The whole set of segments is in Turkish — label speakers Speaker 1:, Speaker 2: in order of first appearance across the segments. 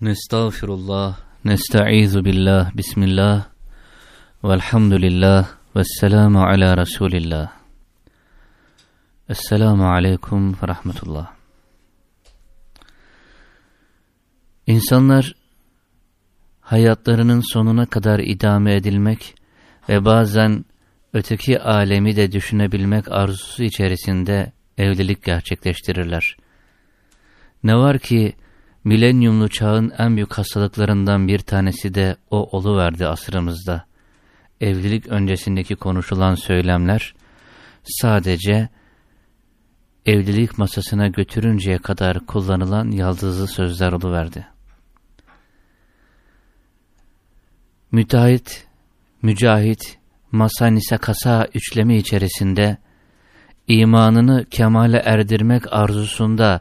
Speaker 1: Nestağfirullah, nesta'izu billah, bismillah, velhamdülillah, vesselamu ala Resulillah. Esselamu aleyküm ve rahmetullah. İnsanlar hayatlarının sonuna kadar idame edilmek ve bazen öteki alemi de düşünebilmek arzusu içerisinde evlilik gerçekleştirirler. Ne var ki milenyumlu çağın en büyük hastalıklarından bir tanesi de o oluverdi asrımızda. Evlilik öncesindeki konuşulan söylemler sadece evlilik masasına götürünceye kadar kullanılan yaldızlı sözler oluverdi. Müteahhit, mücahit, masanise kasa üçlemi içerisinde imanını kemale erdirmek arzusunda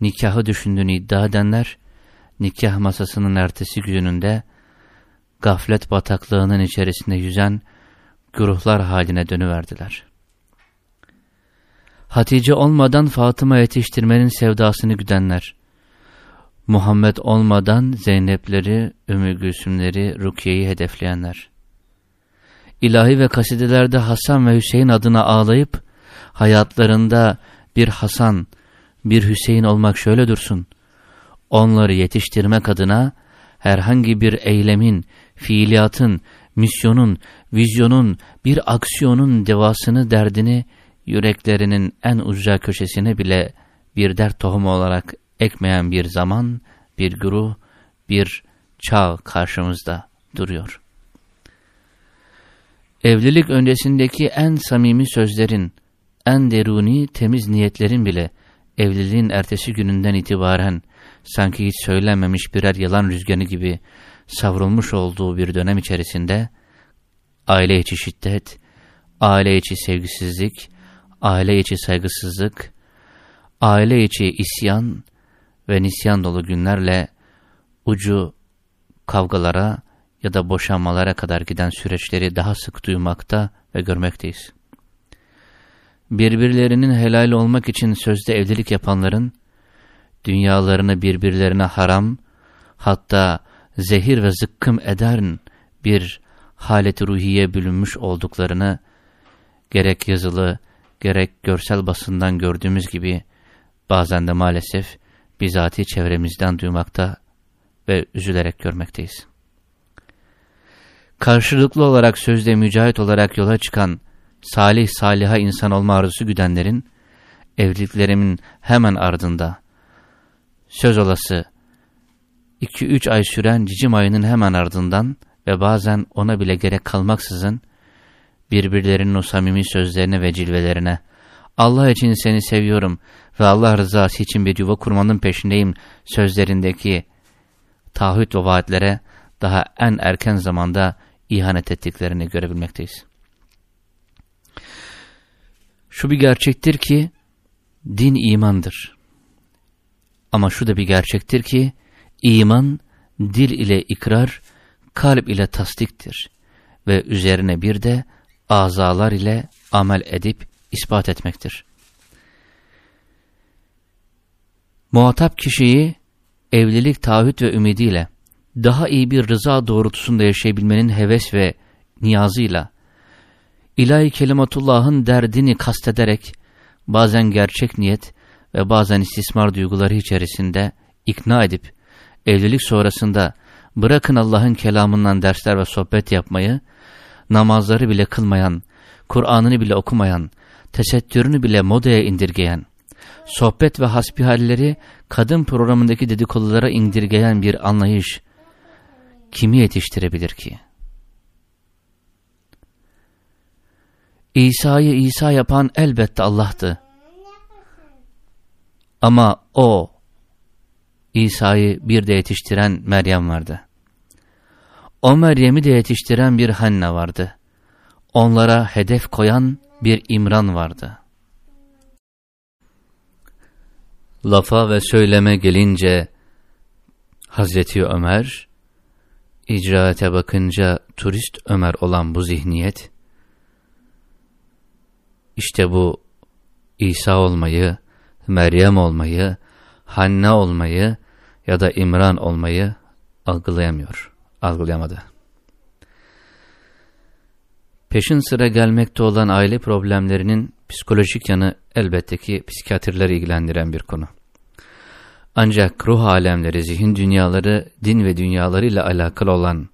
Speaker 1: nikahı düşündüğünü iddia edenler, nikah masasının ertesi gününde gaflet bataklığının içerisinde yüzen güruhlar haline dönüverdiler. Hatice olmadan Fatıma yetiştirmenin sevdasını güdenler, Muhammed olmadan Zeynepleri, Ümmü Gülsümleri, Rukiye'yi hedefleyenler, ilahi ve kasidelerde Hasan ve Hüseyin adına ağlayıp, hayatlarında bir Hasan, bir Hüseyin olmak şöyle dursun. Onları yetiştirmek adına herhangi bir eylemin, fiiliyatın, misyonun, vizyonun, bir aksiyonun devasını, derdini yüreklerinin en ucra köşesine bile bir dert tohumu olarak ekmeyen bir zaman, bir güruh, bir çağ karşımızda duruyor. Evlilik öncesindeki en samimi sözlerin, en deruni temiz niyetlerin bile evliliğin ertesi gününden itibaren sanki hiç söylenmemiş birer yalan rüzgarı gibi savrulmuş olduğu bir dönem içerisinde aile içi şiddet, aile içi sevgisizlik, aile içi saygısızlık, aile içi isyan ve nisyan dolu günlerle ucu kavgalara ya da boşanmalara kadar giden süreçleri daha sık duymakta ve görmekteyiz birbirlerinin helal olmak için sözde evlilik yapanların, dünyalarını birbirlerine haram, hatta zehir ve zıkkım eden bir haleti ruhiye bölünmüş olduklarını, gerek yazılı, gerek görsel basından gördüğümüz gibi, bazen de maalesef bizatihi çevremizden duymakta ve üzülerek görmekteyiz. Karşılıklı olarak sözde mücahit olarak yola çıkan salih saliha insan olma arzusu güdenlerin, evliliklerimin hemen ardında, söz olası 2-3 ay süren cicim ayının hemen ardından ve bazen ona bile gerek kalmaksızın, birbirlerinin o samimi sözlerine ve cilvelerine, Allah için seni seviyorum ve Allah rızası için bir yuva kurmanın peşindeyim sözlerindeki taahhüt ve vaatlere daha en erken zamanda ihanet ettiklerini görebilmekteyiz. Şu bir gerçektir ki din imandır. Ama şu da bir gerçektir ki iman dil ile ikrar, kalp ile tasdiktir ve üzerine bir de azalar ile amel edip ispat etmektir. Muhatap kişiyi evlilik taahhüt ve ümidiyle daha iyi bir rıza doğrultusunda yaşayabilmenin heves ve niyazıyla ilahi kelimatullahın derdini kastederek bazen gerçek niyet ve bazen istismar duyguları içerisinde ikna edip evlilik sonrasında bırakın Allah'ın kelamından dersler ve sohbet yapmayı, namazları bile kılmayan, Kur'an'ını bile okumayan, tesettürünü bile modaya indirgeyen, sohbet ve hasbihalleri kadın programındaki dedikodulara indirgeyen bir anlayış kimi yetiştirebilir ki? İsa'yı İsa yapan elbette Allah'tı. Ama o, İsa'yı bir de yetiştiren Meryem vardı. O Meryem'i de yetiştiren bir Hanne vardı. Onlara hedef koyan bir İmran vardı. Lafa ve söyleme gelince Hazreti Ömer, icraate bakınca turist Ömer olan bu zihniyet, işte bu İsa olmayı, Meryem olmayı, Hanna olmayı ya da imran olmayı algılayamıyor, algılayamadı. Peşin sıra gelmekte olan aile problemlerinin psikolojik yanı elbette ki psikiyatrları ilgilendiren bir konu. Ancak ruh alemleri, zihin dünyaları, din ve dünyalarıyla alakalı olan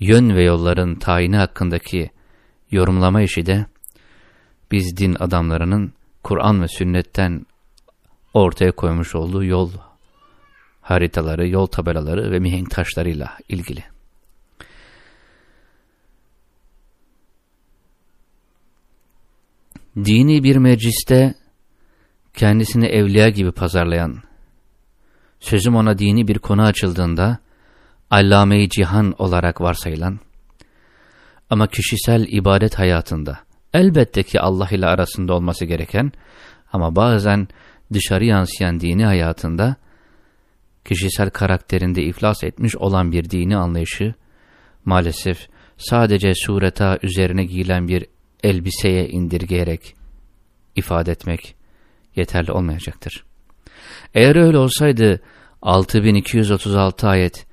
Speaker 1: yön ve yolların tayini hakkındaki yorumlama işi de biz din adamlarının Kur'an ve sünnetten ortaya koymuş olduğu yol haritaları, yol tabelaları ve mihenk taşlarıyla ilgili. Dini bir mecliste kendisini evliya gibi pazarlayan, sözüm ona dini bir konu açıldığında, allame cihan olarak varsayılan, ama kişisel ibadet hayatında, elbette ki Allah ile arasında olması gereken, ama bazen dışarı yansıyan dini hayatında, kişisel karakterinde iflas etmiş olan bir dini anlayışı, maalesef sadece sureta üzerine giyilen bir elbiseye indirgeyerek ifade etmek yeterli olmayacaktır. Eğer öyle olsaydı 6236 ayet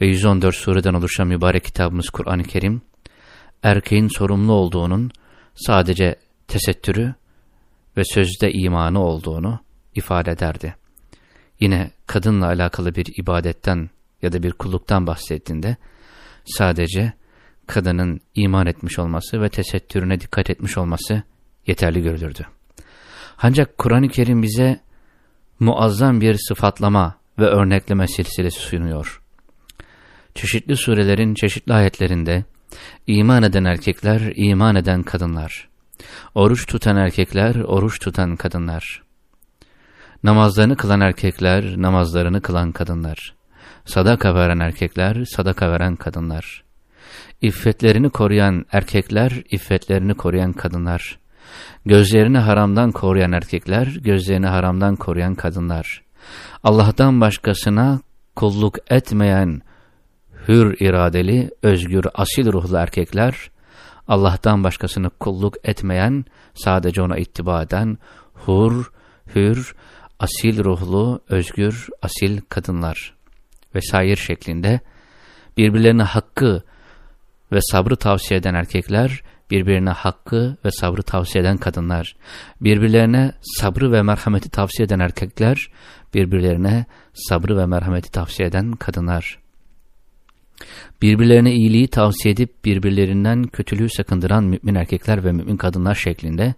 Speaker 1: ve 114 sureden oluşan mübarek kitabımız Kur'an-ı Kerim, erkeğin sorumlu olduğunun sadece tesettürü ve sözde imanı olduğunu ifade ederdi. Yine kadınla alakalı bir ibadetten ya da bir kulluktan bahsettiğinde sadece kadının iman etmiş olması ve tesettürüne dikkat etmiş olması yeterli görülürdü. Ancak Kur'an-ı Kerim bize muazzam bir sıfatlama ve örnekleme silsilesi sunuyor. Çeşitli surelerin çeşitli ayetlerinde iman eden erkekler, iman eden kadınlar, oruç tutan erkekler, oruç tutan kadınlar, namazlarını kılan erkekler, namazlarını kılan kadınlar, sadaka veren erkekler, sadaka veren kadınlar, İffetlerini koruyan erkekler, iffetlerini koruyan kadınlar. Gözlerini haramdan koruyan erkekler, gözlerini haramdan koruyan kadınlar. Allah'tan başkasına kulluk etmeyen hür iradeli, özgür, asil ruhlu erkekler, Allah'tan başkasını kulluk etmeyen, sadece ona ittiba eden, hur, hür, asil ruhlu, özgür, asil kadınlar vesaire şeklinde birbirlerine hakkı ve sabrı tavsiye eden erkekler, birbirine hakkı ve sabrı tavsiye eden kadınlar, birbirlerine sabrı ve merhameti tavsiye eden erkekler, birbirlerine sabrı ve merhameti tavsiye eden kadınlar. Birbirlerine iyiliği tavsiye edip birbirlerinden kötülüğü sakındıran mümin erkekler ve mümin kadınlar şeklinde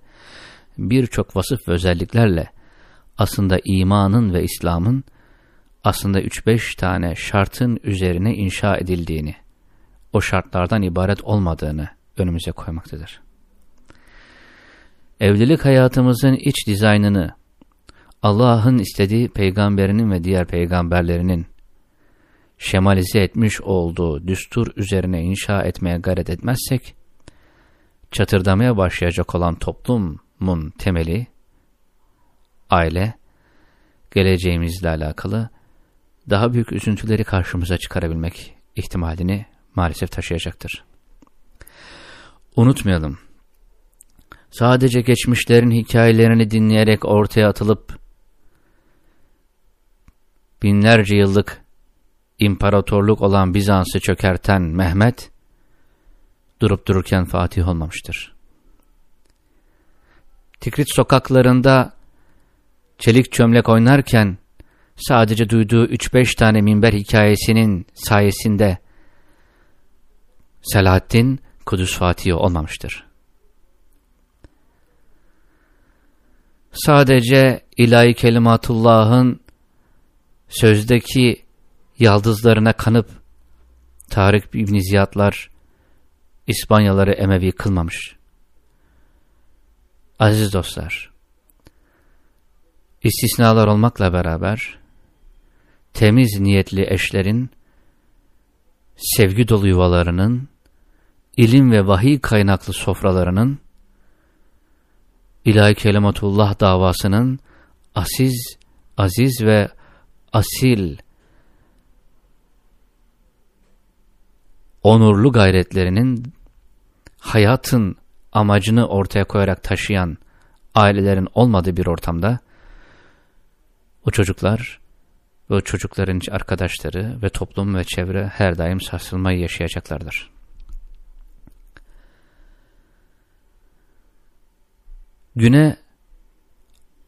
Speaker 1: birçok vasıf ve özelliklerle aslında imanın ve İslam'ın aslında 3-5 tane şartın üzerine inşa edildiğini o şartlardan ibaret olmadığını önümüze koymaktadır. Evlilik hayatımızın iç dizaynını Allah'ın istediği peygamberinin ve diğer peygamberlerinin şemalize etmiş olduğu düstur üzerine inşa etmeye gayret etmezsek, çatırdamaya başlayacak olan toplumun temeli, aile, geleceğimizle alakalı daha büyük üzüntüleri karşımıza çıkarabilmek ihtimalini maalesef taşıyacaktır. Unutmayalım. Sadece geçmişlerin hikayelerini dinleyerek ortaya atılıp binlerce yıllık imparatorluk olan Bizans'ı çökerten Mehmet durup dururken Fatih olmamıştır. Tikrit sokaklarında çelik çömlek oynarken sadece duyduğu 3-5 tane minber hikayesinin sayesinde Selahaddin Kudüs Fatihi olmamıştır. Sadece ilahi kelimatullahın sözdeki yaldızlarına kanıp Tarık İbn Ziyadlar İspanyaları Emevi kılmamış. Aziz dostlar, istisnalar olmakla beraber temiz niyetli eşlerin sevgi dolu yuvalarının ilim ve vahiy kaynaklı sofralarının, ilahi kelimatullah davasının asiz, aziz ve asil, onurlu gayretlerinin hayatın amacını ortaya koyarak taşıyan ailelerin olmadığı bir ortamda o çocuklar ve çocukların arkadaşları ve toplum ve çevre her daim sarsılmayı yaşayacaklardır. Güne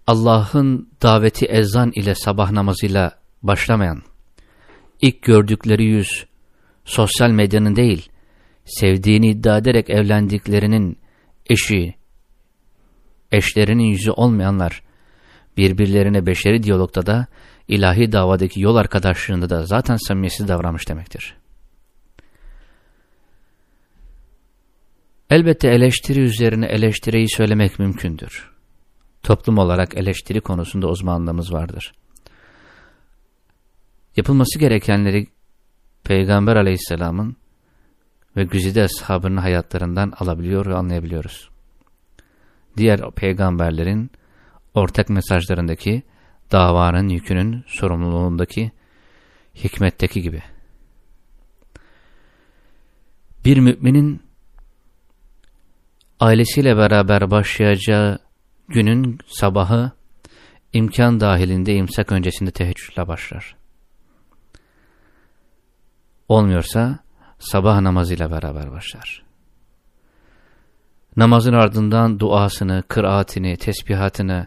Speaker 1: Allah'ın daveti ezan ile sabah namazıyla başlamayan, ilk gördükleri yüz sosyal medyanın değil, sevdiğini iddia ederek evlendiklerinin eşi, eşlerinin yüzü olmayanlar, birbirlerine beşeri diyalogda da, ilahi davadaki yol arkadaşlığında da zaten samimiyetsiz davranmış demektir. Elbette eleştiri üzerine eleştiriyi söylemek mümkündür. Toplum olarak eleştiri konusunda uzmanlığımız vardır. Yapılması gerekenleri Peygamber aleyhisselamın ve güzide ashabının hayatlarından alabiliyor ve anlayabiliyoruz. Diğer peygamberlerin ortak mesajlarındaki davanın yükünün sorumluluğundaki hikmetteki gibi. Bir müminin ailesiyle beraber başlayacağı günün sabahı imkan dahilinde imsak öncesinde teheccüdle başlar. Olmuyorsa sabah namazıyla beraber başlar. Namazın ardından duasını, kıraatini, tesbihatını,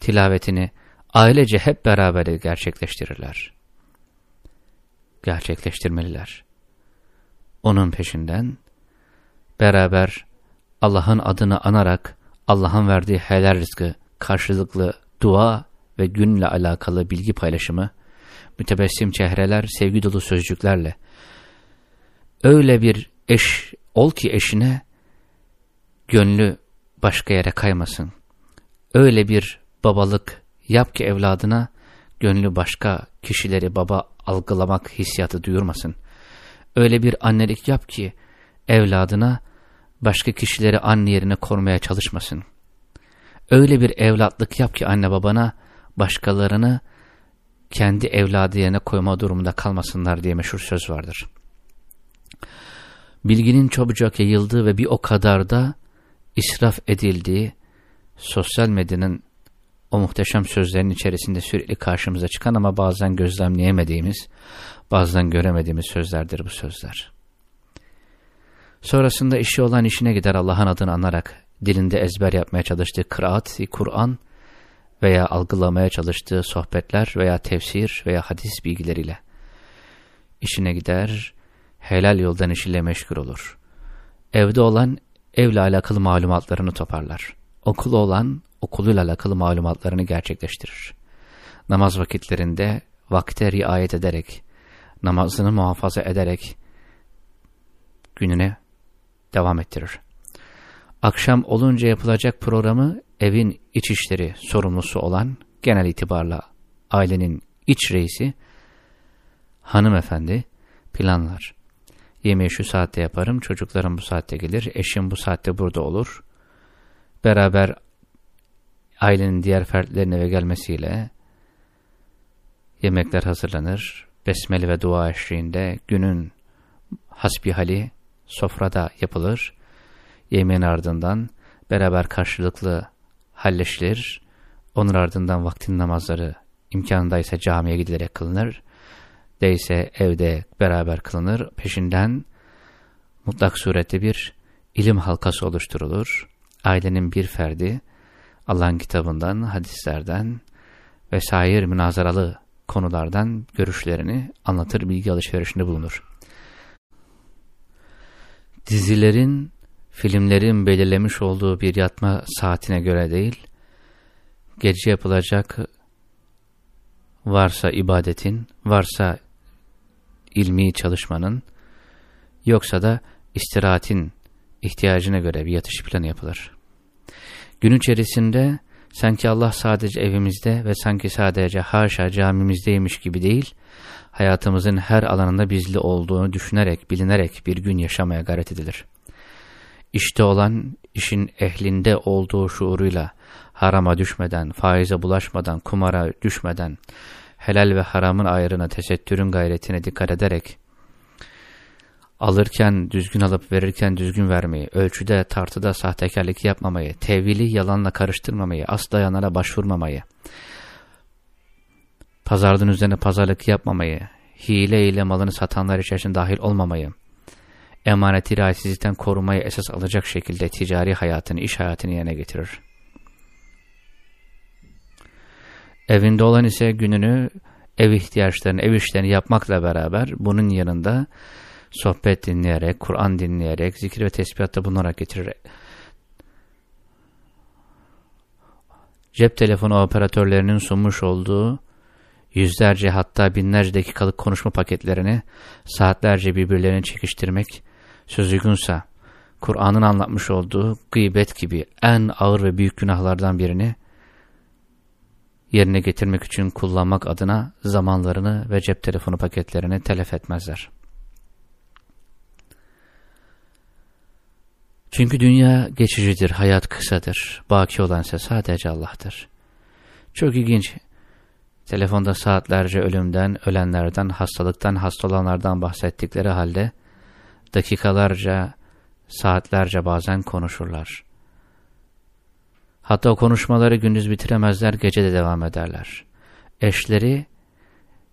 Speaker 1: tilavetini ailece hep beraber gerçekleştirirler. Gerçekleştirmeliler. Onun peşinden beraber Allah'ın adını anarak Allah'ın verdiği helal rızkı, karşılıklı dua ve günle alakalı bilgi paylaşımı, mütebessim çehreler, sevgi dolu sözcüklerle, öyle bir eş ol ki eşine, gönlü başka yere kaymasın. Öyle bir babalık yap ki evladına, gönlü başka kişileri baba algılamak hissiyatı duyurmasın. Öyle bir annelik yap ki, evladına, başka kişileri anne yerine korumaya çalışmasın. Öyle bir evlatlık yap ki anne babana başkalarını kendi evladı yerine koyma durumunda kalmasınlar diye meşhur söz vardır. Bilginin çabucak yayıldığı ve bir o kadar da israf edildiği sosyal medyanın o muhteşem sözlerin içerisinde sürekli karşımıza çıkan ama bazen gözlemleyemediğimiz, bazen göremediğimiz sözlerdir bu sözler. Sonrasında işi olan işine gider Allah'ın adını anarak dilinde ezber yapmaya çalıştığı kıraat, Kur'an veya algılamaya çalıştığı sohbetler veya tefsir veya hadis bilgileriyle işine gider, helal yoldan işiyle meşgul olur. Evde olan evle alakalı malumatlarını toparlar. Okulu olan okuluyla alakalı malumatlarını gerçekleştirir. Namaz vakitlerinde vakte riayet ederek, namazını muhafaza ederek gününe devam ettirir. Akşam olunca yapılacak programı evin iç işleri sorumlusu olan genel itibarla ailenin iç reisi hanımefendi planlar. Yemeği şu saatte yaparım, çocuklarım bu saatte gelir, eşim bu saatte burada olur. Beraber ailenin diğer fertlerinin eve gelmesiyle yemekler hazırlanır. Besmele ve dua eşliğinde günün hasbihali sofrada yapılır. Yemeğin ardından beraber karşılıklı halleşilir. Onun ardından vaktin namazları imkanındaysa camiye gidilerek kılınır. Değilse evde beraber kılınır. Peşinden mutlak surette bir ilim halkası oluşturulur. Ailenin bir ferdi Allah'ın kitabından, hadislerden vesaire münazaralı konulardan görüşlerini anlatır, bilgi alışverişinde bulunur dizilerin, filmlerin belirlemiş olduğu bir yatma saatine göre değil, gece yapılacak varsa ibadetin, varsa ilmi çalışmanın, yoksa da istirahatin ihtiyacına göre bir yatış planı yapılır. Gün içerisinde sanki Allah sadece evimizde ve sanki sadece haşa camimizdeymiş gibi değil, hayatımızın her alanında bizli olduğunu düşünerek, bilinerek bir gün yaşamaya gayret edilir. İşte olan işin ehlinde olduğu şuuruyla harama düşmeden, faize bulaşmadan, kumara düşmeden, helal ve haramın ayrına, tesettürün gayretine dikkat ederek, alırken düzgün alıp verirken düzgün vermeyi, ölçüde tartıda sahtekarlık yapmamayı, tevili yalanla karıştırmamayı, asla yanlara başvurmamayı, pazardan üzerine pazarlık yapmamayı, hile ile malını satanlar içerisinde dahil olmamayı, emaneti rahatsizlikten korumayı esas alacak şekilde ticari hayatını, iş hayatını yerine getirir. Evinde olan ise gününü ev ihtiyaçlarını, ev işlerini yapmakla beraber bunun yanında sohbet dinleyerek, Kur'an dinleyerek, zikir ve tesbihatta bulunarak getirir. Cep telefonu operatörlerinin sunmuş olduğu yüzlerce hatta binlerce dakikalık konuşma paketlerini saatlerce birbirlerini çekiştirmek söz uygunsa Kur'an'ın anlatmış olduğu gıybet gibi en ağır ve büyük günahlardan birini yerine getirmek için kullanmak adına zamanlarını ve cep telefonu paketlerini telef etmezler. Çünkü dünya geçicidir, hayat kısadır. Baki olan ise sadece Allah'tır. Çok ilginç. Telefonda saatlerce ölümden, ölenlerden, hastalıktan, hasta olanlardan bahsettikleri halde dakikalarca, saatlerce bazen konuşurlar. Hatta o konuşmaları gündüz bitiremezler, gece de devam ederler. Eşleri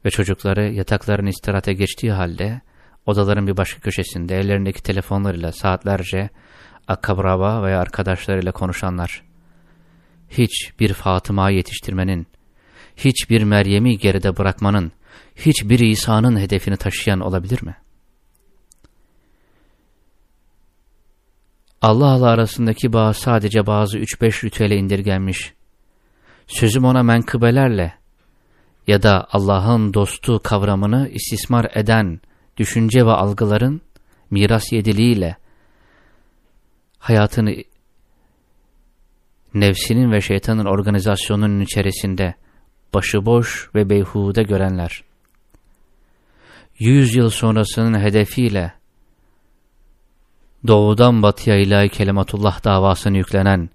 Speaker 1: ve çocukları yatakların istirahate geçtiği halde odaların bir başka köşesinde ellerindeki telefonlarıyla saatlerce akabraba veya arkadaşlarıyla konuşanlar, hiç bir Fatıma yetiştirmenin, hiç bir Meryem'i geride bırakmanın, hiç bir İsa'nın hedefini taşıyan olabilir mi? Allah Allah arasındaki bağ sadece bazı 3-5 ritüele indirgenmiş. Sözüm ona menkıbelerle ya da Allah'ın dostu kavramını istismar eden düşünce ve algıların miras yediliğiyle hayatını nefsinin ve şeytanın organizasyonunun içerisinde başıboş ve beyhude görenler, yüz yıl sonrasının hedefiyle doğudan batıya ilahi kelimatullah davasını yüklenen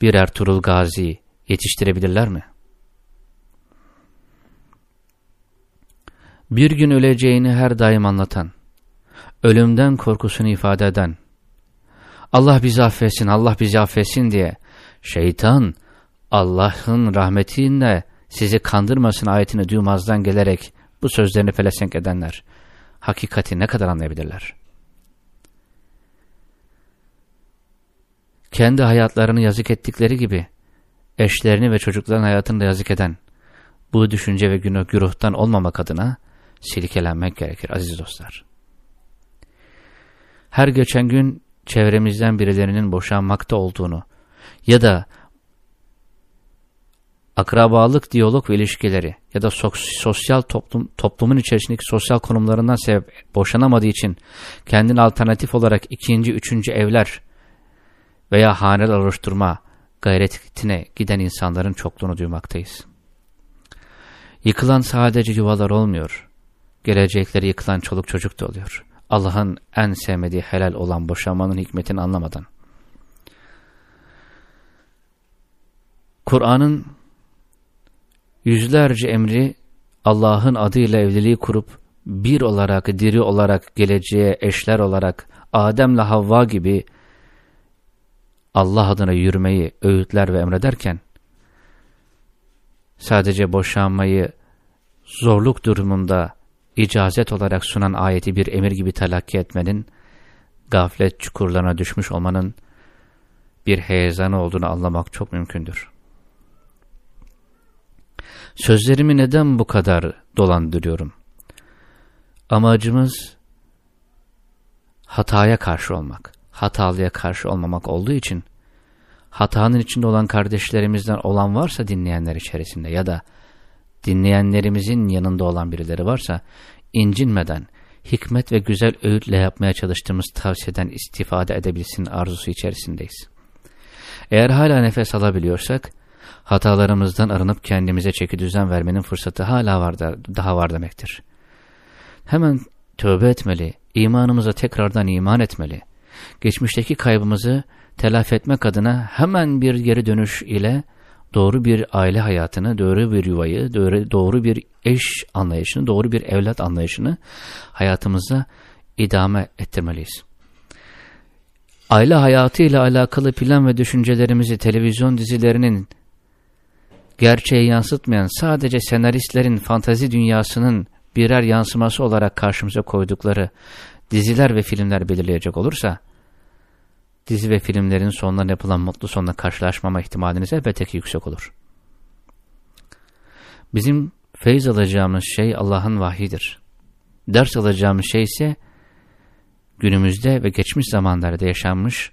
Speaker 1: bir Ertuğrul Gazi yetiştirebilirler mi? Bir gün öleceğini her daim anlatan, ölümden korkusunu ifade eden, Allah bizi affetsin, Allah bizi affetsin diye şeytan Allah'ın rahmetinle sizi kandırmasın ayetini duymazdan gelerek bu sözlerini pelesenk edenler hakikati ne kadar anlayabilirler? Kendi hayatlarını yazık ettikleri gibi eşlerini ve çocukların hayatını da yazık eden bu düşünce ve günah güruhtan olmamak adına silkelenmek gerekir aziz dostlar. Her geçen gün çevremizden birilerinin boşanmakta olduğunu ya da akrabalık, diyalog ve ilişkileri ya da sosyal toplum, toplumun içerisindeki sosyal konumlarından sebep boşanamadığı için kendini alternatif olarak ikinci, üçüncü evler veya haneler oluşturma gayretine giden insanların çokluğunu duymaktayız. Yıkılan sadece yuvalar olmuyor. Gelecekleri yıkılan çoluk çocuk da oluyor. Allah'ın en sevmediği helal olan boşanmanın hikmetini anlamadan. Kur'an'ın yüzlerce emri Allah'ın adıyla evliliği kurup bir olarak, diri olarak, geleceğe eşler olarak Adem'le Havva gibi Allah adına yürümeyi öğütler ve emrederken sadece boşanmayı zorluk durumunda icazet olarak sunan ayeti bir emir gibi telakki etmenin, gaflet çukurlarına düşmüş olmanın bir heyecanı olduğunu anlamak çok mümkündür. Sözlerimi neden bu kadar dolandırıyorum? Amacımız hataya karşı olmak, hatalıya karşı olmamak olduğu için hatanın içinde olan kardeşlerimizden olan varsa dinleyenler içerisinde ya da dinleyenlerimizin yanında olan birileri varsa incinmeden, hikmet ve güzel öğütle yapmaya çalıştığımız tavsiyeden istifade edebilsin arzusu içerisindeyiz. Eğer hala nefes alabiliyorsak, hatalarımızdan arınıp kendimize çeki düzen vermenin fırsatı hala var da, daha var demektir. Hemen tövbe etmeli, imanımıza tekrardan iman etmeli. Geçmişteki kaybımızı telafi etmek adına hemen bir geri dönüş ile doğru bir aile hayatını, doğru bir yuvayı, doğru, doğru bir eş anlayışını, doğru bir evlat anlayışını hayatımızda idame ettirmeliyiz. Aile hayatı ile alakalı plan ve düşüncelerimizi televizyon dizilerinin gerçeği yansıtmayan sadece senaristlerin fantazi dünyasının birer yansıması olarak karşımıza koydukları diziler ve filmler belirleyecek olursa, dizi ve filmlerin sonlarına yapılan mutlu sonla karşılaşmama ihtimaliniz elbette ki yüksek olur. Bizim feyz alacağımız şey Allah'ın vahyidir. Ders alacağımız şey ise günümüzde ve geçmiş zamanlarda yaşanmış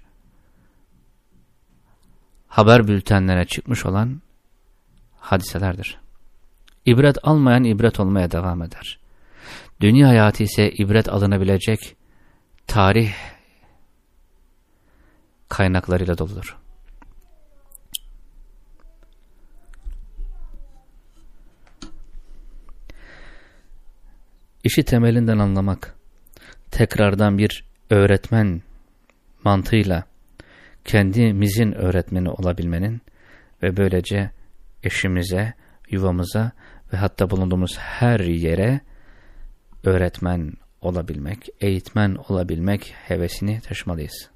Speaker 1: haber bültenlere çıkmış olan hadiselerdir. İbret almayan ibret olmaya devam eder. Dünya hayatı ise ibret alınabilecek tarih kaynaklarıyla doludur. İşi temelinden anlamak, tekrardan bir öğretmen mantığıyla kendimizin öğretmeni olabilmenin ve böylece eşimize, yuvamıza ve hatta bulunduğumuz her yere öğretmen olabilmek, eğitmen olabilmek hevesini taşımalıyız.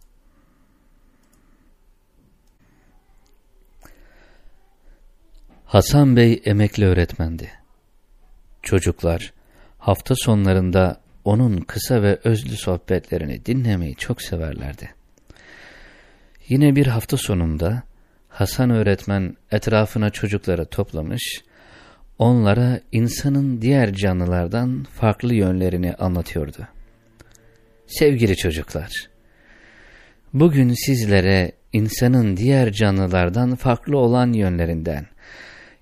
Speaker 1: Hasan Bey emekli öğretmendi. Çocuklar hafta sonlarında onun kısa ve özlü sohbetlerini dinlemeyi çok severlerdi. Yine bir hafta sonunda Hasan öğretmen etrafına çocukları toplamış, onlara insanın diğer canlılardan farklı yönlerini anlatıyordu. Sevgili çocuklar, bugün sizlere insanın diğer canlılardan farklı olan yönlerinden,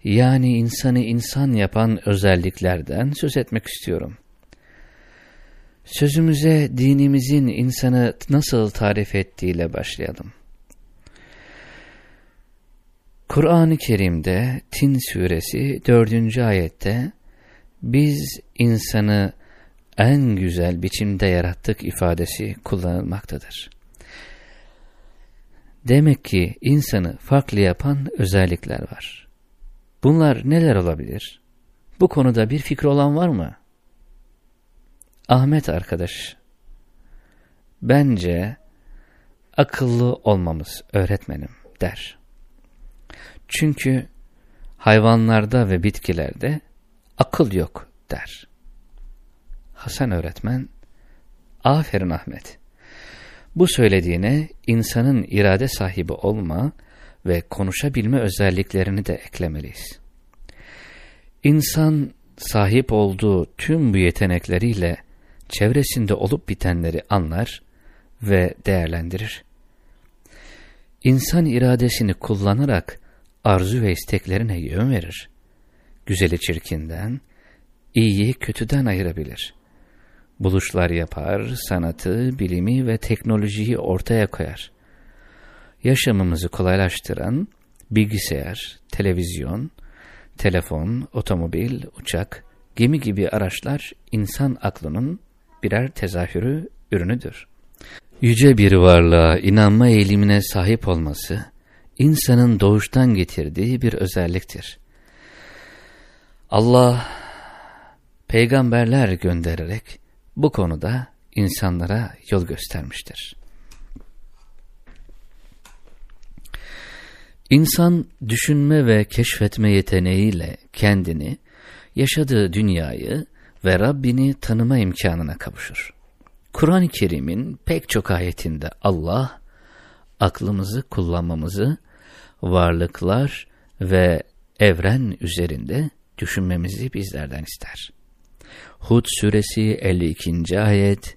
Speaker 1: yani insanı insan yapan özelliklerden söz etmek istiyorum. Sözümüze dinimizin insanı nasıl tarif ettiğiyle başlayalım. Kur'an-ı Kerim'de Tin suresi 4. ayette biz insanı en güzel biçimde yarattık ifadesi kullanılmaktadır. Demek ki insanı farklı yapan özellikler var. Bunlar neler olabilir? Bu konuda bir fikri olan var mı? Ahmet arkadaş, bence akıllı olmamız öğretmenim der. Çünkü hayvanlarda ve bitkilerde akıl yok der. Hasan öğretmen, aferin Ahmet. Bu söylediğine insanın irade sahibi olma ve konuşabilme özelliklerini de eklemeliyiz. İnsan sahip olduğu tüm bu yetenekleriyle çevresinde olup bitenleri anlar ve değerlendirir. İnsan iradesini kullanarak arzu ve isteklerine yön verir. Güzeli çirkinden, iyiyi kötüden ayırabilir. Buluşlar yapar, sanatı, bilimi ve teknolojiyi ortaya koyar. Yaşamımızı kolaylaştıran bilgisayar, televizyon, telefon, otomobil, uçak, gemi gibi araçlar insan aklının birer tezahürü ürünüdür. Yüce bir varlığa inanma eğilimine sahip olması, insanın doğuştan getirdiği bir özelliktir. Allah peygamberler göndererek bu konuda insanlara yol göstermiştir. İnsan düşünme ve keşfetme yeteneğiyle kendini, yaşadığı dünyayı ve Rabbini tanıma imkanına kavuşur. Kur'an-ı Kerim'in pek çok ayetinde Allah, aklımızı kullanmamızı varlıklar ve evren üzerinde düşünmemizi bizlerden ister. Hud suresi 52. ayet,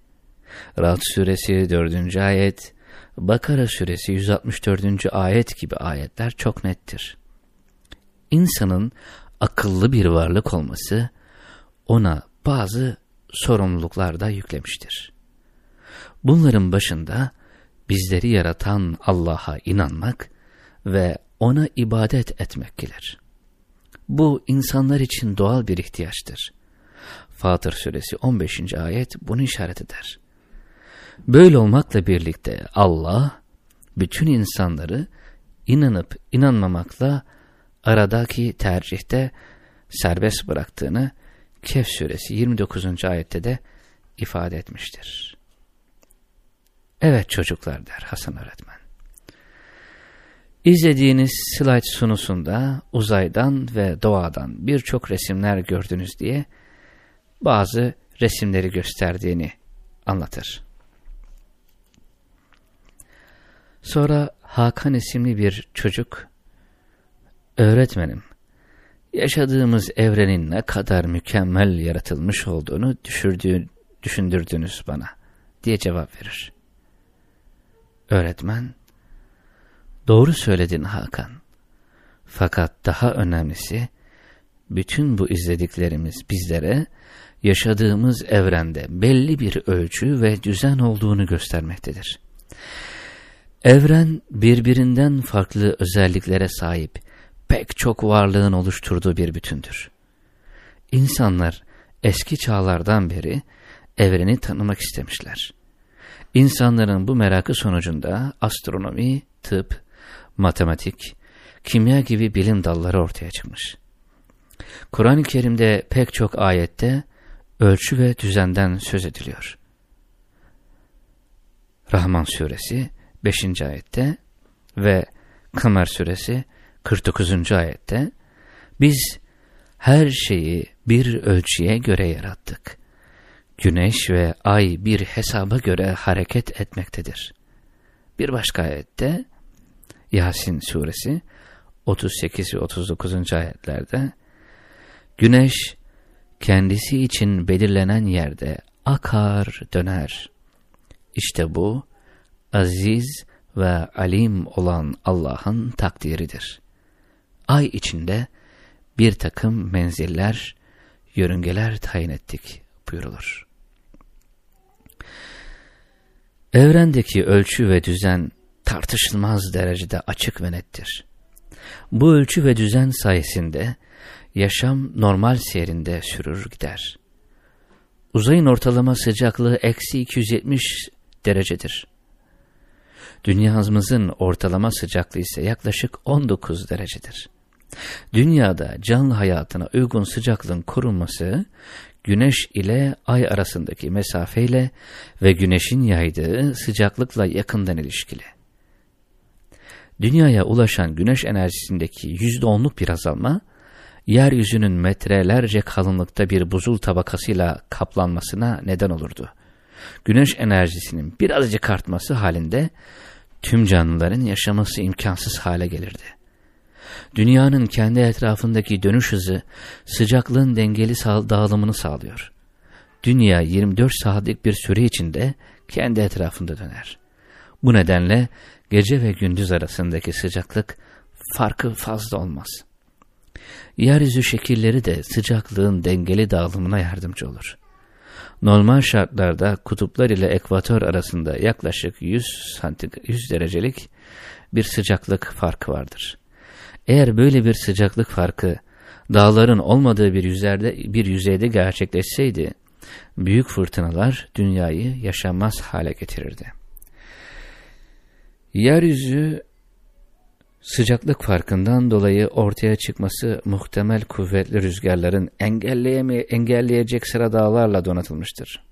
Speaker 1: Rad suresi 4. ayet, Bakara suresi 164. ayet gibi ayetler çok nettir. İnsanın akıllı bir varlık olması ona bazı sorumluluklar da yüklemiştir. Bunların başında bizleri yaratan Allah'a inanmak ve ona ibadet etmek gelir. Bu insanlar için doğal bir ihtiyaçtır. Fatır suresi 15. ayet bunu işaret eder. Böyle olmakla birlikte Allah bütün insanları inanıp inanmamakla aradaki tercihte serbest bıraktığını Kehf suresi 29. ayette de ifade etmiştir. Evet çocuklar der Hasan öğretmen. İzlediğiniz slide sunusunda uzaydan ve doğadan birçok resimler gördünüz diye bazı resimleri gösterdiğini anlatır. Sonra Hakan isimli bir çocuk, öğretmenim, yaşadığımız evrenin ne kadar mükemmel yaratılmış olduğunu düşürdüğü, düşündürdünüz bana diye cevap verir. Öğretmen, doğru söyledin Hakan. Fakat daha önemlisi, bütün bu izlediklerimiz bizlere yaşadığımız evrende belli bir ölçü ve düzen olduğunu göstermektedir. Evren birbirinden farklı özelliklere sahip pek çok varlığın oluşturduğu bir bütündür. İnsanlar eski çağlardan beri evreni tanımak istemişler. İnsanların bu merakı sonucunda astronomi, tıp, matematik, kimya gibi bilim dalları ortaya çıkmış. Kur'an-ı Kerim'de pek çok ayette ölçü ve düzenden söz ediliyor. Rahman suresi 5. ayette ve Kamer suresi 49. ayette biz her şeyi bir ölçüye göre yarattık. Güneş ve ay bir hesaba göre hareket etmektedir. Bir başka ayette Yasin suresi 38 ve 39. ayetlerde Güneş kendisi için belirlenen yerde akar döner. İşte bu aziz ve alim olan Allah'ın takdiridir. Ay içinde bir takım menziller, yörüngeler tayin ettik buyurulur. Evrendeki ölçü ve düzen tartışılmaz derecede açık ve nettir. Bu ölçü ve düzen sayesinde yaşam normal seyrinde sürür gider. Uzayın ortalama sıcaklığı eksi 270 derecedir. Dünyamızın ortalama sıcaklığı ise yaklaşık 19 derecedir. Dünyada canlı hayatına uygun sıcaklığın korunması, güneş ile ay arasındaki mesafeyle ve güneşin yaydığı sıcaklıkla yakından ilişkili. Dünyaya ulaşan güneş enerjisindeki %10'luk bir azalma, yeryüzünün metrelerce kalınlıkta bir buzul tabakasıyla kaplanmasına neden olurdu. Güneş enerjisinin birazcık artması halinde tüm canlıların yaşaması imkansız hale gelirdi. Dünyanın kendi etrafındaki dönüş hızı sıcaklığın dengeli dağılımını sağlıyor. Dünya 24 saatlik bir süre içinde kendi etrafında döner. Bu nedenle gece ve gündüz arasındaki sıcaklık farkı fazla olmaz. Yeryüzü şekilleri de sıcaklığın dengeli dağılımına yardımcı olur. Normal şartlarda kutuplar ile ekvator arasında yaklaşık 100, santig 100 derecelik bir sıcaklık farkı vardır. Eğer böyle bir sıcaklık farkı dağların olmadığı bir yüzeyde, bir yüzeyde gerçekleşseydi, büyük fırtınalar dünyayı yaşanmaz hale getirirdi. Yeryüzü sıcaklık farkından dolayı ortaya çıkması muhtemel kuvvetli rüzgarların engelleyecek sıra dağlarla donatılmıştır.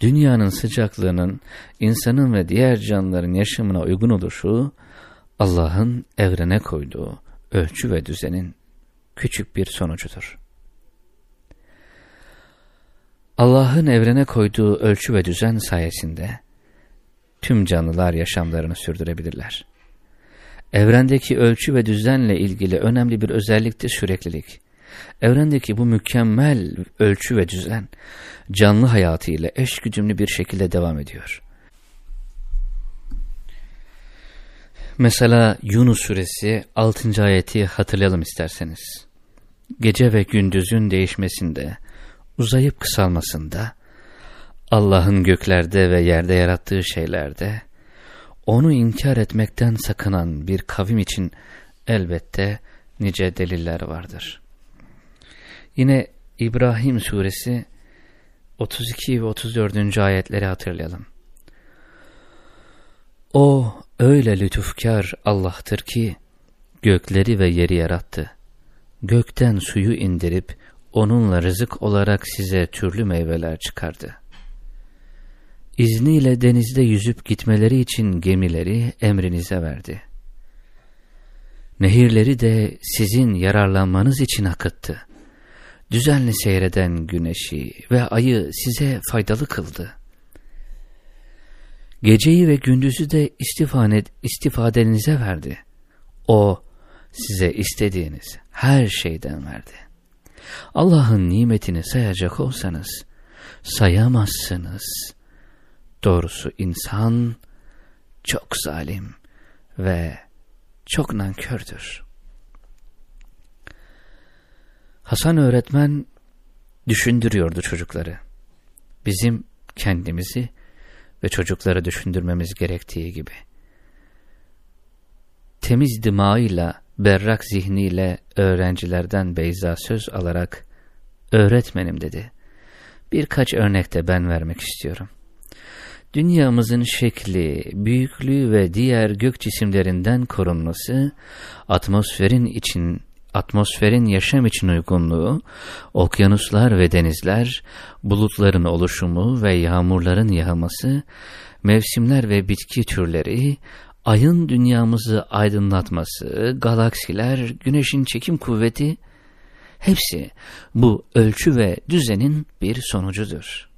Speaker 1: Dünyanın sıcaklığının insanın ve diğer canlıların yaşamına uygun oluşu, Allah'ın evrene koyduğu ölçü ve düzenin küçük bir sonucudur. Allah'ın evrene koyduğu ölçü ve düzen sayesinde tüm canlılar yaşamlarını sürdürebilirler. Evrendeki ölçü ve düzenle ilgili önemli bir özellik de süreklilik. Evrendeki bu mükemmel ölçü ve düzen canlı hayatıyla eşgüdümlü bir şekilde devam ediyor. Mesela Yunus suresi 6. ayeti hatırlayalım isterseniz. Gece ve gündüzün değişmesinde, uzayıp kısalmasında, Allah'ın göklerde ve yerde yarattığı şeylerde, onu inkar etmekten sakınan bir kavim için elbette nice deliller vardır. Yine İbrahim suresi 32 ve 34. ayetleri hatırlayalım. O öyle lütufkar Allah'tır ki gökleri ve yeri yarattı. Gökten suyu indirip onunla rızık olarak size türlü meyveler çıkardı. İzniyle denizde yüzüp gitmeleri için gemileri emrinize verdi. Nehirleri de sizin yararlanmanız için akıttı. Düzenli seyreden güneşi ve ayı size faydalı kıldı. Geceyi ve gündüzü de istifade, istifadenize verdi. O size istediğiniz her şeyden verdi. Allah'ın nimetini sayacak olsanız sayamazsınız. Doğrusu insan çok zalim ve çok nankördür. Hasan öğretmen düşündürüyordu çocukları. Bizim kendimizi ve çocukları düşündürmemiz gerektiği gibi. Temiz dimağıyla, berrak zihniyle öğrencilerden Beyza söz alarak öğretmenim dedi. Birkaç örnek de ben vermek istiyorum. Dünyamızın şekli, büyüklüğü ve diğer gök cisimlerinden korunması, atmosferin için atmosferin yaşam için uygunluğu, okyanuslar ve denizler, bulutların oluşumu ve yağmurların yağması, mevsimler ve bitki türleri, ayın dünyamızı aydınlatması, galaksiler, güneşin çekim kuvveti, hepsi bu ölçü ve düzenin bir sonucudur.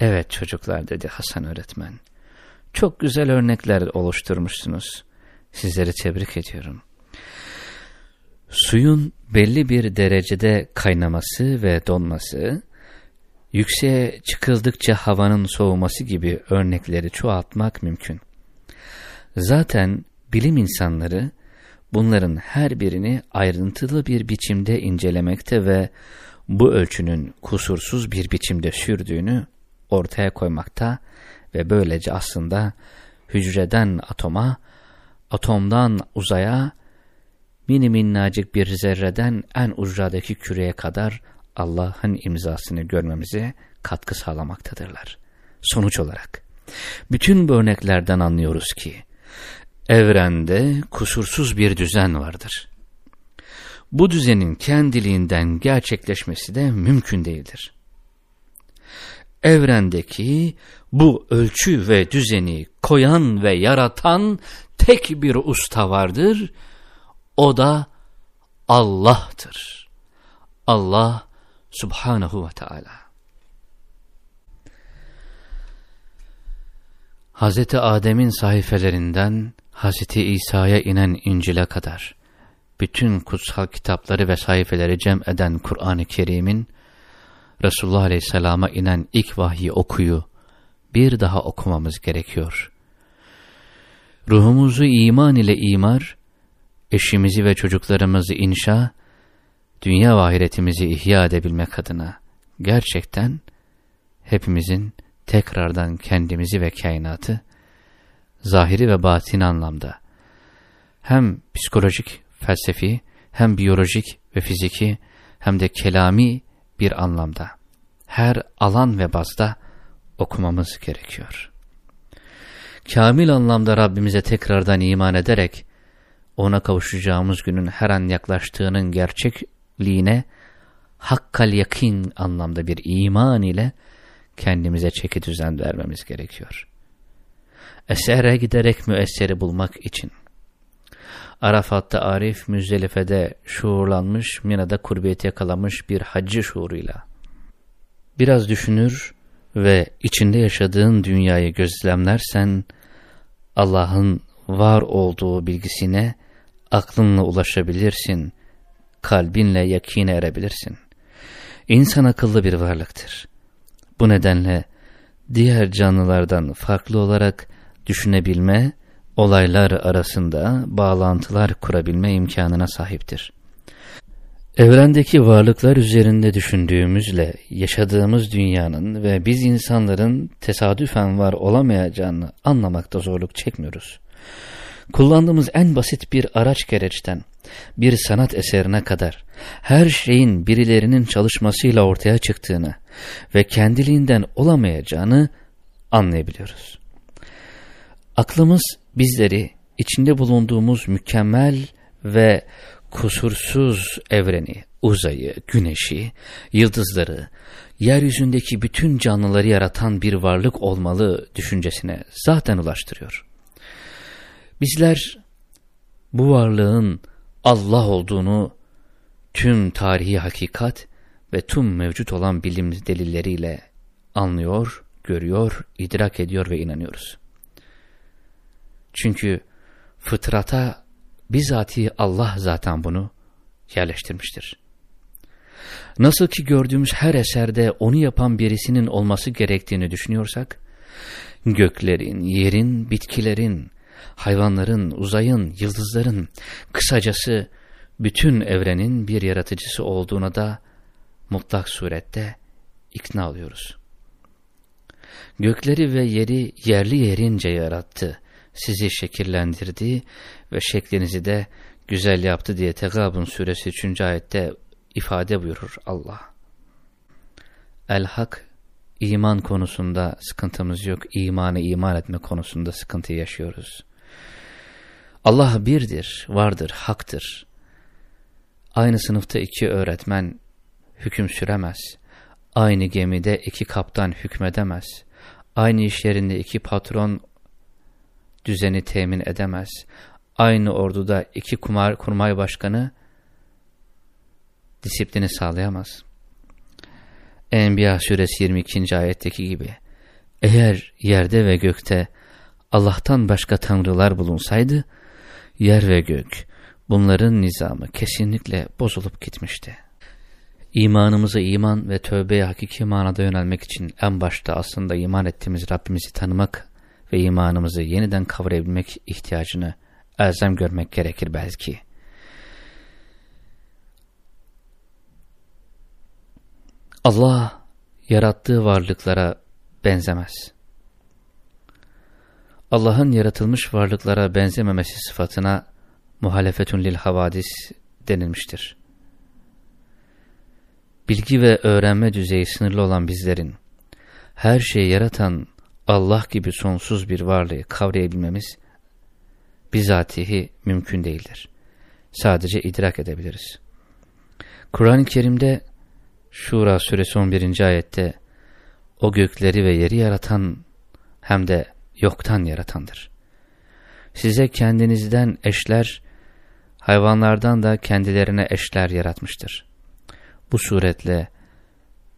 Speaker 1: Evet çocuklar dedi Hasan öğretmen. Çok güzel örnekler oluşturmuşsunuz. Sizleri tebrik ediyorum. Suyun belli bir derecede kaynaması ve donması, yükseğe çıkıldıkça havanın soğuması gibi örnekleri çoğaltmak mümkün. Zaten bilim insanları bunların her birini ayrıntılı bir biçimde incelemekte ve bu ölçünün kusursuz bir biçimde sürdüğünü ortaya koymakta ve böylece aslında hücreden atoma, atomdan uzaya, mini minnacık bir zerreden en ucradaki küreye kadar Allah'ın imzasını görmemize katkı sağlamaktadırlar. Sonuç olarak, bütün bu örneklerden anlıyoruz ki, evrende kusursuz bir düzen vardır. Bu düzenin kendiliğinden gerçekleşmesi de mümkün değildir. Evrendeki bu ölçü ve düzeni koyan ve yaratan tek bir usta vardır. O da Allah'tır. Allah subhanahu ve teala. Hz. Adem'in sayfelerinden Hz. İsa'ya inen İncil'e kadar bütün kutsal kitapları ve sayfeleri cem eden Kur'an-ı Kerim'in Resulullah Aleyhisselam'a inen ilk vahyi okuyu bir daha okumamız gerekiyor. Ruhumuzu iman ile imar, eşimizi ve çocuklarımızı inşa, dünya ve ihya edebilmek adına gerçekten hepimizin tekrardan kendimizi ve kainatı zahiri ve batin anlamda hem psikolojik, felsefi, hem biyolojik ve fiziki hem de kelami bir anlamda her alan ve bazda okumamız gerekiyor. Kamil anlamda Rabbimize tekrardan iman ederek ona kavuşacağımız günün her an yaklaştığının gerçekliğine hakkal yakin anlamda bir iman ile kendimize çeki düzen vermemiz gerekiyor. Esere giderek müesseri bulmak için. Arafat'ta Arif, Müzdelife'de şuurlanmış, Mina'da kurbiyet yakalamış bir hacı şuuruyla. Biraz düşünür ve içinde yaşadığın dünyayı gözlemlersen, Allah'ın var olduğu bilgisine aklınla ulaşabilirsin, kalbinle yakine erebilirsin. İnsan akıllı bir varlıktır. Bu nedenle diğer canlılardan farklı olarak düşünebilme, olaylar arasında bağlantılar kurabilme imkanına sahiptir. Evrendeki varlıklar üzerinde düşündüğümüzle yaşadığımız dünyanın ve biz insanların tesadüfen var olamayacağını anlamakta zorluk çekmiyoruz. Kullandığımız en basit bir araç gereçten bir sanat eserine kadar her şeyin birilerinin çalışmasıyla ortaya çıktığını ve kendiliğinden olamayacağını anlayabiliyoruz. Aklımız bizleri içinde bulunduğumuz mükemmel ve kusursuz evreni, uzayı, güneşi, yıldızları, yeryüzündeki bütün canlıları yaratan bir varlık olmalı düşüncesine zaten ulaştırıyor. Bizler bu varlığın Allah olduğunu tüm tarihi hakikat ve tüm mevcut olan bilim delilleriyle anlıyor, görüyor, idrak ediyor ve inanıyoruz. Çünkü fıtrata bizatihi Allah zaten bunu yerleştirmiştir. Nasıl ki gördüğümüz her eserde onu yapan birisinin olması gerektiğini düşünüyorsak, göklerin, yerin, bitkilerin, hayvanların, uzayın, yıldızların, kısacası bütün evrenin bir yaratıcısı olduğuna da mutlak surette ikna oluyoruz. Gökleri ve yeri yerli yerince yarattı, sizi şekillendirdi ve şeklinizi de güzel yaptı diye Tegabun suresi 3. ayette ifade buyurur Allah. El-Hak iman konusunda sıkıntımız yok. İmanı iman etme konusunda sıkıntı yaşıyoruz. Allah birdir, vardır, haktır. Aynı sınıfta iki öğretmen hüküm süremez. Aynı gemide iki kaptan hükmedemez. Aynı iş yerinde iki patron düzeni temin edemez. Aynı orduda iki kumar, kurmay başkanı disiplini sağlayamaz. Enbiya suresi 22. ayetteki gibi eğer yerde ve gökte Allah'tan başka tanrılar bulunsaydı yer ve gök bunların nizamı kesinlikle bozulup gitmişti. İmanımıza iman ve tövbeye hakiki manada yönelmek için en başta aslında iman ettiğimiz Rabbimizi tanımak ve imanımızı yeniden kavrayabilmek ihtiyacını elzem görmek gerekir belki. Allah yarattığı varlıklara benzemez. Allah'ın yaratılmış varlıklara benzememesi sıfatına muhalefetun lil havadis denilmiştir. Bilgi ve öğrenme düzeyi sınırlı olan bizlerin her şeyi yaratan Allah gibi sonsuz bir varlığı kavrayabilmemiz bizatihi mümkün değildir. Sadece idrak edebiliriz. Kur'an-ı Kerim'de Şura suresi 11. ayette o gökleri ve yeri yaratan hem de yoktan yaratandır. Size kendinizden eşler, hayvanlardan da kendilerine eşler yaratmıştır. Bu suretle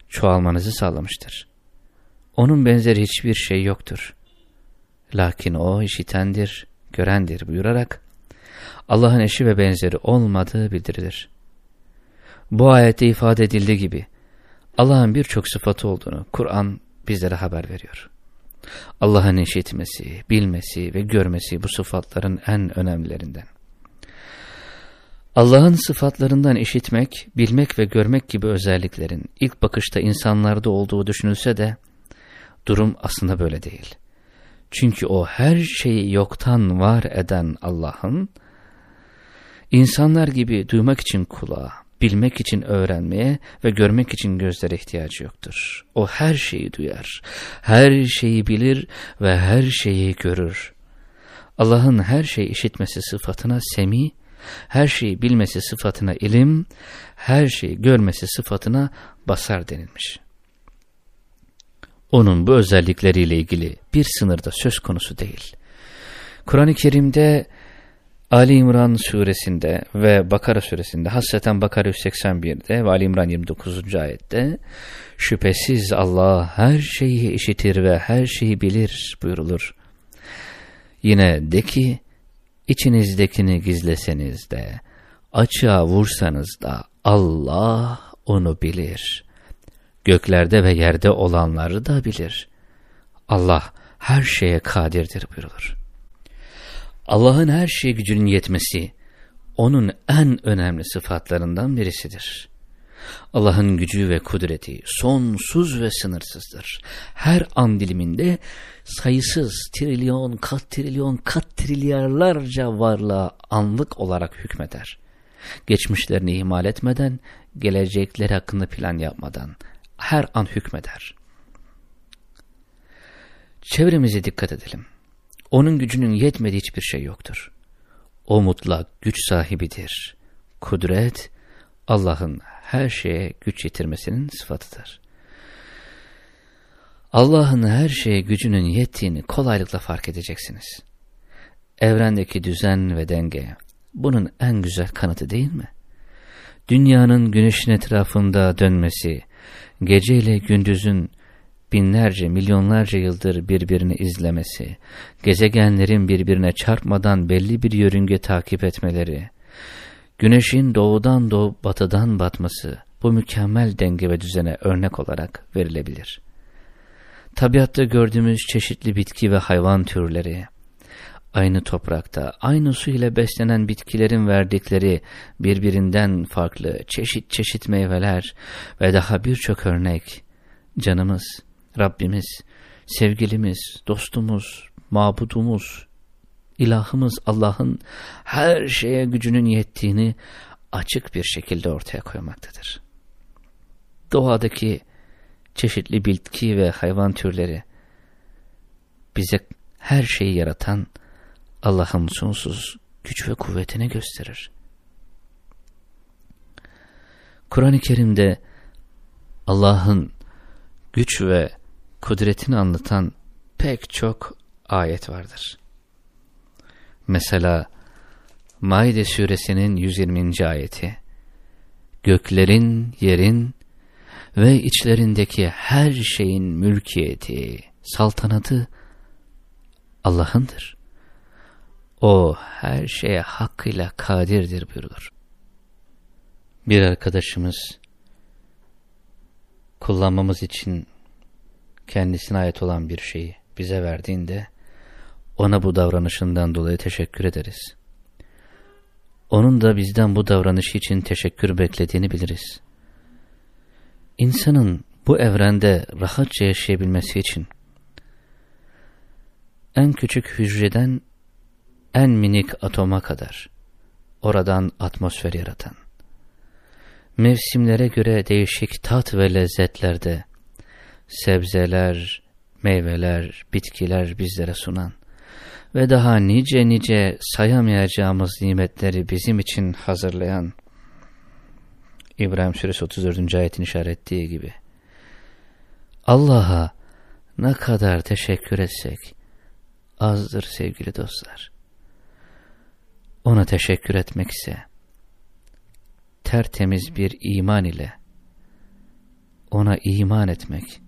Speaker 1: çoğalmanızı sağlamıştır. Onun benzeri hiçbir şey yoktur. Lakin o işitendir, görendir buyurarak Allah'ın eşi ve benzeri olmadığı bildirilir. Bu ayette ifade edildiği gibi Allah'ın birçok sıfatı olduğunu Kur'an bizlere haber veriyor. Allah'ın işitmesi, bilmesi ve görmesi bu sıfatların en önemlilerinden. Allah'ın sıfatlarından işitmek, bilmek ve görmek gibi özelliklerin ilk bakışta insanlarda olduğu düşünülse de durum aslında böyle değil. Çünkü o her şeyi yoktan var eden Allah'ın insanlar gibi duymak için kulağa, bilmek için öğrenmeye ve görmek için gözlere ihtiyacı yoktur. O her şeyi duyar, her şeyi bilir ve her şeyi görür. Allah'ın her şeyi işitmesi sıfatına semi, her şeyi bilmesi sıfatına ilim, her şeyi görmesi sıfatına basar denilmiş. Onun bu özellikleriyle ilgili bir sınırda söz konusu değil. Kur'an-ı Kerim'de Ali İmran suresinde ve Bakara suresinde, hasreten Bakara 181'de ve Ali İmran 29. ayette şüphesiz Allah her şeyi işitir ve her şeyi bilir buyurulur. Yine de ki içinizdekini gizleseniz de açığa vursanız da Allah onu bilir. Göklerde ve yerde olanları da bilir. Allah her şeye kadirdir buyurulur. Allah'ın her şeye gücünün yetmesi, onun en önemli sıfatlarından birisidir. Allah'ın gücü ve kudreti sonsuz ve sınırsızdır. Her an diliminde sayısız trilyon, kat trilyon, kat trilyarlarca varlığa anlık olarak hükmeder. Geçmişlerini ihmal etmeden, gelecekleri hakkında plan yapmadan her an hükmeder. Çevremize dikkat edelim. Onun gücünün yetmediği hiçbir şey yoktur. O mutlak güç sahibidir. Kudret, Allah'ın her şeye güç yetirmesinin sıfatıdır. Allah'ın her şeye gücünün yettiğini kolaylıkla fark edeceksiniz. Evrendeki düzen ve denge, bunun en güzel kanıtı değil mi? Dünyanın güneşin etrafında dönmesi, gece ile gündüzün binlerce, milyonlarca yıldır birbirini izlemesi, gezegenlerin birbirine çarpmadan belli bir yörünge takip etmeleri, güneşin doğudan doğup batıdan batması bu mükemmel denge ve düzene örnek olarak verilebilir. Tabiatta gördüğümüz çeşitli bitki ve hayvan türleri, aynı toprakta, aynı su ile beslenen bitkilerin verdikleri birbirinden farklı çeşit çeşit meyveler ve daha birçok örnek, canımız, Rabbimiz, sevgilimiz, dostumuz, mabudumuz, ilahımız Allah'ın her şeye gücünün yettiğini açık bir şekilde ortaya koymaktadır. Doğadaki çeşitli bitki ve hayvan türleri bize her şeyi yaratan Allah'ın sonsuz güç ve kuvvetini gösterir. Kur'an-ı Kerim'de Allah'ın güç ve kudretini anlatan pek çok ayet vardır. Mesela Maide suresinin 120. ayeti Göklerin, yerin ve içlerindeki her şeyin mülkiyeti, saltanatı Allah'ındır. O her şeye hakkıyla kadirdir buyurulur. Bir arkadaşımız kullanmamız için kendisine ait olan bir şeyi bize verdiğinde ona bu davranışından dolayı teşekkür ederiz. Onun da bizden bu davranışı için teşekkür beklediğini biliriz. İnsanın bu evrende rahatça yaşayabilmesi için en küçük hücreden en minik atoma kadar oradan atmosfer yaratan, mevsimlere göre değişik tat ve lezzetlerde sebzeler, meyveler, bitkiler bizlere sunan ve daha nice nice sayamayacağımız nimetleri bizim için hazırlayan İbrahim Suresi 34. ayetin işaret ettiği gibi Allah'a ne kadar teşekkür etsek azdır sevgili dostlar. Ona teşekkür etmek ise tertemiz bir iman ile ona iman etmek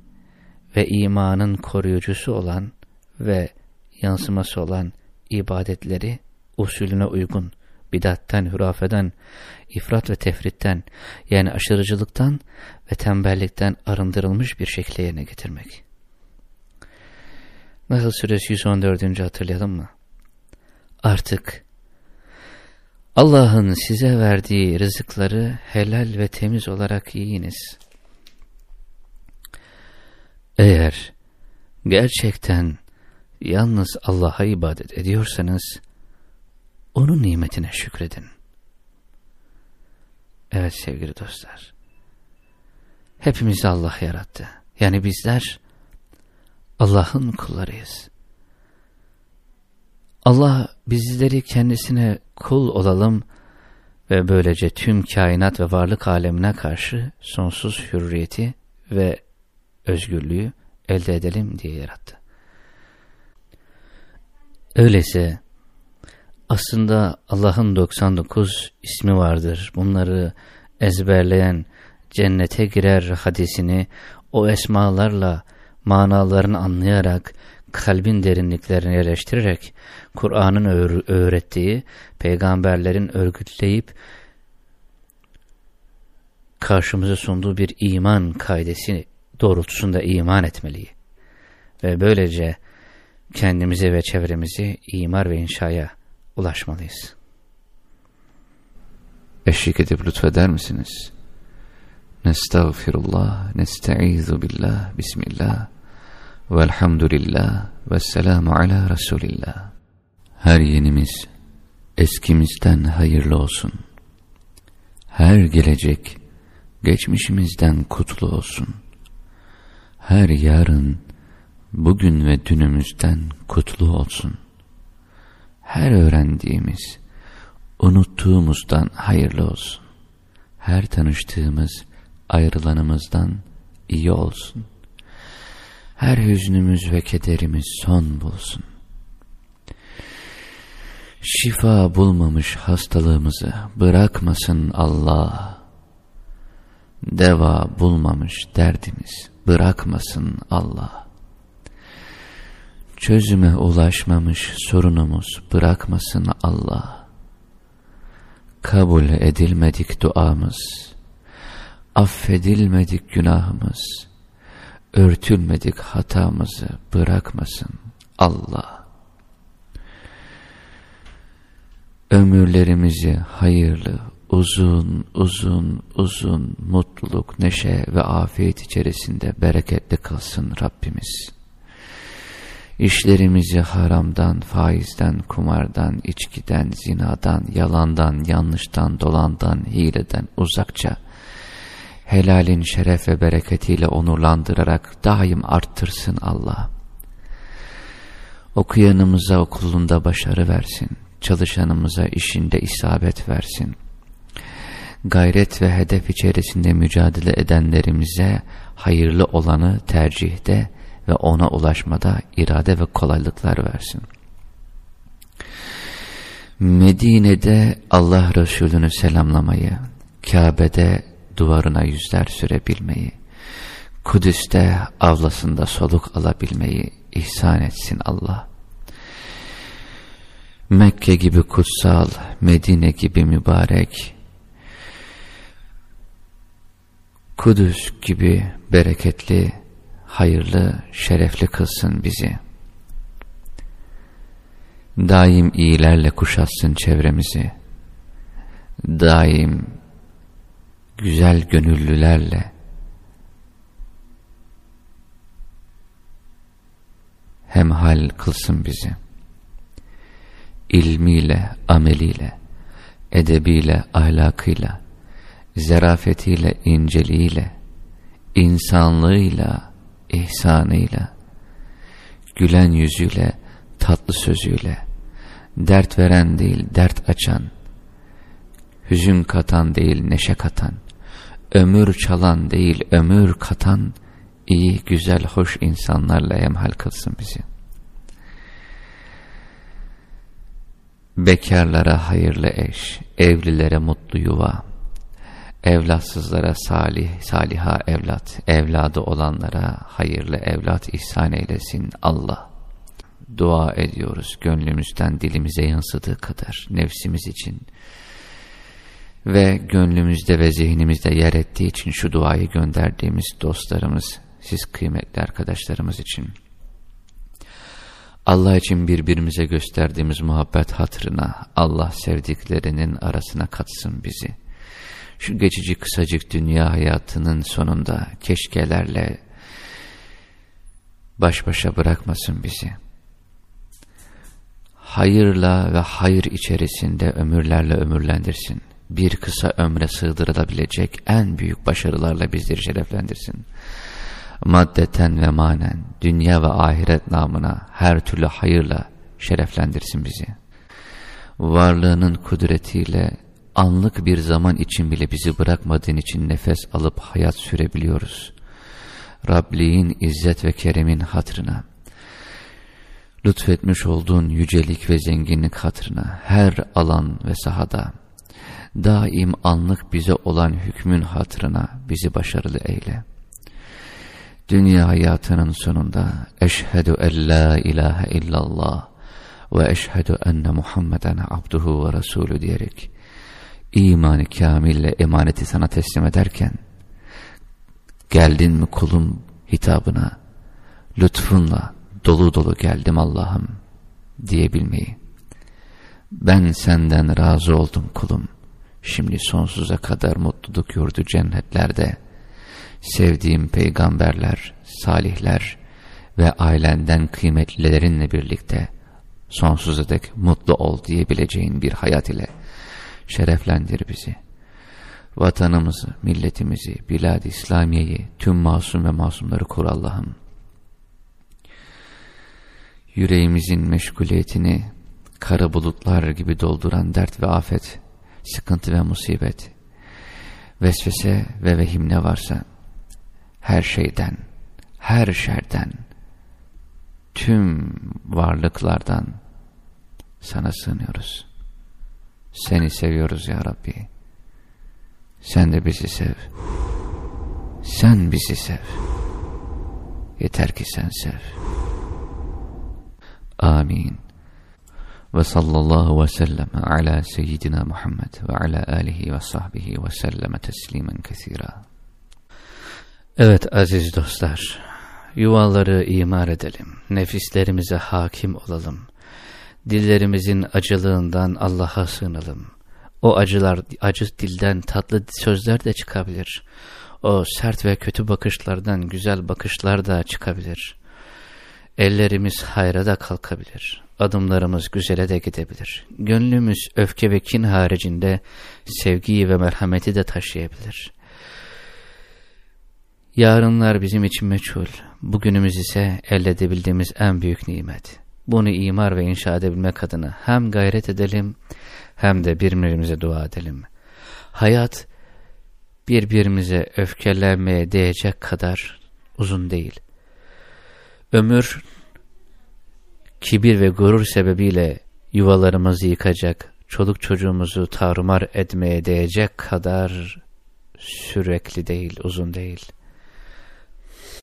Speaker 1: ve imanın koruyucusu olan ve yansıması olan ibadetleri usulüne uygun, bidatten, hurafeden, ifrat ve tefritten yani aşırıcılıktan ve tembellikten arındırılmış bir şekilde yerine getirmek. Nasıl suresi 114. hatırlayalım mı? Artık Allah'ın size verdiği rızıkları helal ve temiz olarak yiyiniz. Eğer gerçekten yalnız Allah'a ibadet ediyorsanız, onun nimetine şükredin. Evet sevgili dostlar, hepimizi Allah yarattı. Yani bizler Allah'ın kullarıyız. Allah bizleri kendisine kul olalım ve böylece tüm kainat ve varlık alemine karşı sonsuz hürriyeti ve özgürlüğü elde edelim diye yarattı. Öyleyse aslında Allah'ın 99 ismi vardır. Bunları ezberleyen cennete girer hadisini o esmalarla manalarını anlayarak kalbin derinliklerini yerleştirerek Kur'an'ın öğrettiği peygamberlerin örgütleyip karşımıza sunduğu bir iman kaidesi doğrultusunda iman etmeliyiz. Ve böylece kendimizi ve çevremizi imar ve inşaya ulaşmalıyız. Eşlik edip lütfeder misiniz? Nestağfirullah, nesta'izu billah, bismillah, velhamdülillah, vesselamu ala Resulillah. Her yenimiz eskimizden hayırlı olsun. Her gelecek geçmişimizden kutlu olsun. Her yarın bugün ve dünümüzden kutlu olsun. Her öğrendiğimiz, unuttuğumuzdan hayırlı olsun. Her tanıştığımız, ayrılanımızdan iyi olsun. Her hüznümüz ve kederimiz son bulsun. Şifa bulmamış hastalığımızı bırakmasın Allah. Deva bulmamış derdimiz bırakmasın Allah. Çözüme ulaşmamış sorunumuz bırakmasın Allah. Kabul edilmedik duamız, affedilmedik günahımız, örtülmedik hatamızı bırakmasın Allah. Ömürlerimizi hayırlı, uzun, uzun, uzun mutluluk, neşe ve afiyet içerisinde bereketli kılsın Rabbimiz. İşlerimizi haramdan, faizden, kumardan, içkiden, zinadan, yalandan, yanlıştan, dolandan, hileden uzakça, helalin şeref ve bereketiyle onurlandırarak daim arttırsın Allah. Okuyanımıza okulunda başarı versin, çalışanımıza işinde isabet versin. Gayret ve hedef içerisinde mücadele edenlerimize hayırlı olanı tercihde ve ona ulaşmada irade ve kolaylıklar versin. Medine'de Allah Resulü'nü selamlamayı, Kabe'de duvarına yüzler sürebilmeyi, Kudüs'te avlasında soluk alabilmeyi ihsan etsin Allah. Mekke gibi kutsal, Medine gibi mübarek, Kudüs gibi bereketli, hayırlı, şerefli kılsın bizi. Daim iyilerle kuşatsın çevremizi. Daim güzel gönüllülerle hemhal kılsın bizi. İlmiyle, ameliyle, edebiyle, ahlakıyla, zerafetiyle, inceliğiyle, insanlığıyla, ihsanıyla, gülen yüzüyle, tatlı sözüyle, dert veren değil dert açan, hüzün katan değil neşe katan, ömür çalan değil ömür katan, iyi, güzel, hoş insanlarla emhal kılsın bizi. Bekarlara hayırlı eş, evlilere mutlu yuva, evlatsızlara salih, saliha evlat, evladı olanlara hayırlı evlat ihsan eylesin Allah. Dua ediyoruz gönlümüzden dilimize yansıdığı kadar nefsimiz için ve gönlümüzde ve zihnimizde yer ettiği için şu duayı gönderdiğimiz dostlarımız, siz kıymetli arkadaşlarımız için. Allah için birbirimize gösterdiğimiz muhabbet hatırına Allah sevdiklerinin arasına katsın bizi. Şu geçici kısacık dünya hayatının sonunda keşkelerle baş başa bırakmasın bizi. Hayırla ve hayır içerisinde ömürlerle ömürlendirsin. Bir kısa ömre sığdırılabilecek en büyük başarılarla bizleri şereflendirsin maddeten ve manen, dünya ve ahiret namına her türlü hayırla şereflendirsin bizi. Varlığının kudretiyle anlık bir zaman için bile bizi bırakmadığın için nefes alıp hayat sürebiliyoruz. Rabliğin izzet ve keremin hatırına, lütfetmiş olduğun yücelik ve zenginlik hatırına her alan ve sahada, daim anlık bize olan hükmün hatırına bizi başarılı eyle.'' dünya hayatının sonunda eşhedü en la ilahe illallah ve eşhedü enne Muhammeden abduhu ve resulü diyerek imanı kamille emaneti sana teslim ederken geldin mi kulum hitabına lütfunla dolu dolu geldim Allah'ım diyebilmeyi. Ben senden razı oldum kulum. Şimdi sonsuza kadar mutluluk yurdu cennetlerde sevdiğim peygamberler, salihler ve ailenden kıymetlilerinle birlikte sonsuza dek mutlu ol diyebileceğin bir hayat ile şereflendir bizi. Vatanımızı, milletimizi, bilad-i İslamiye'yi, tüm masum ve masumları kur Allah'ım. Yüreğimizin meşguliyetini kara bulutlar gibi dolduran dert ve afet, sıkıntı ve musibet, vesvese ve vehim ne varsa her şeyden, her şerden, tüm varlıklardan sana sığınıyoruz. Seni seviyoruz ya Rabbi. Sen de bizi sev. Sen bizi sev. Yeter ki sen sev. Amin. Ve sallallahu ve sellem ala seyyidina Muhammed ve ala alihi ve sahbihi ve selleme teslimen kesira. Evet aziz dostlar, yuvaları imar edelim, nefislerimize hakim olalım, dillerimizin acılığından Allah'a sığınalım. O acılar, acı dilden tatlı sözler de çıkabilir. O sert ve kötü bakışlardan güzel bakışlar da çıkabilir. Ellerimiz hayra da kalkabilir. Adımlarımız güzele de gidebilir. Gönlümüz öfke ve kin haricinde sevgiyi ve merhameti de taşıyabilir. Yarınlar bizim için meçhul. Bugünümüz ise elde edebildiğimiz en büyük nimet. Bunu imar ve inşa edebilmek adına hem gayret edelim hem de birbirimize dua edelim. Hayat birbirimize öfkelenmeye değecek kadar uzun değil. Ömür kibir ve gurur sebebiyle yuvalarımızı yıkacak, çoluk çocuğumuzu tarumar etmeye değecek kadar sürekli değil, uzun değil.''